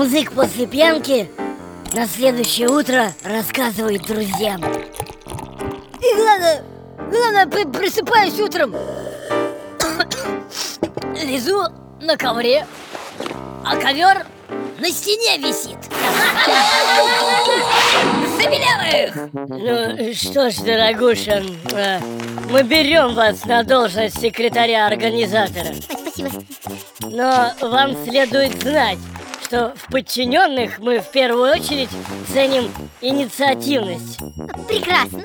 Алкоголик после пьянки на следующее утро рассказывает друзьям И главное, главное, при- просыпаюсь утром Лезу на ковре, а ковер на стене висит Забелявых! Ну что ж, дорогуша, э, мы берем вас на должность секретаря-организатора Спасибо. но вам следует знать, что в подчиненных мы в первую очередь ценим инициативность. Прекрасно.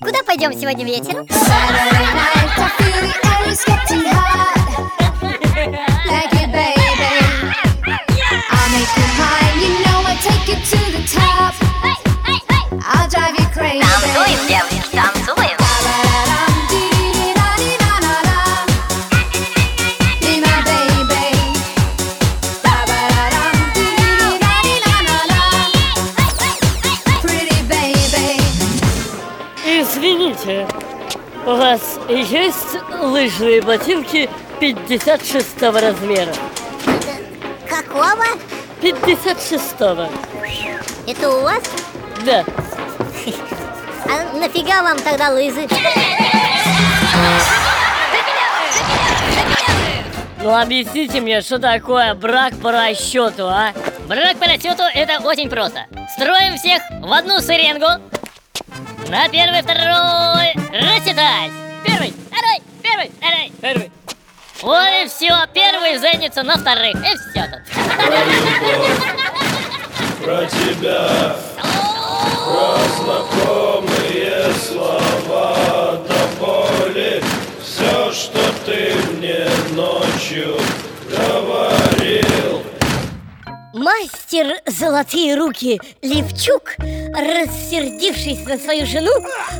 Куда пойдем сегодня вечером? Извините, у вас есть лыжные ботинки 56 размера? Какого? 56 Это у вас? Да. А нафига вам тогда лызы? Ну объясните мне, что такое брак по расчету, а? Брак по расчету это очень просто. Строим всех в одну шеренгу. На первый, второй, рассчитать. Первый, второй, первый, второй, первый. Вот и все, первый женится на вторых. И все тут. про тебя Про знакомые слова до боли Все, что ты мне ночью говорил Мастер «Золотые руки» Левчук, рассердившись на свою жену,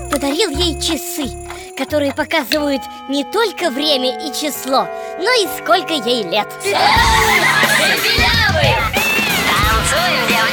подарил ей часы, которые показывают не только время и число, но и сколько ей лет. Танцуем.